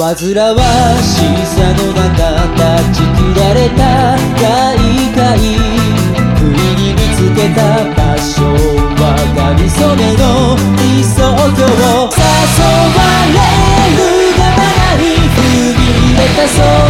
煩わしさの中断ち切られた外界不意に見つけた場所は髪染めの理想郷誘われるがままに踏み入れたそう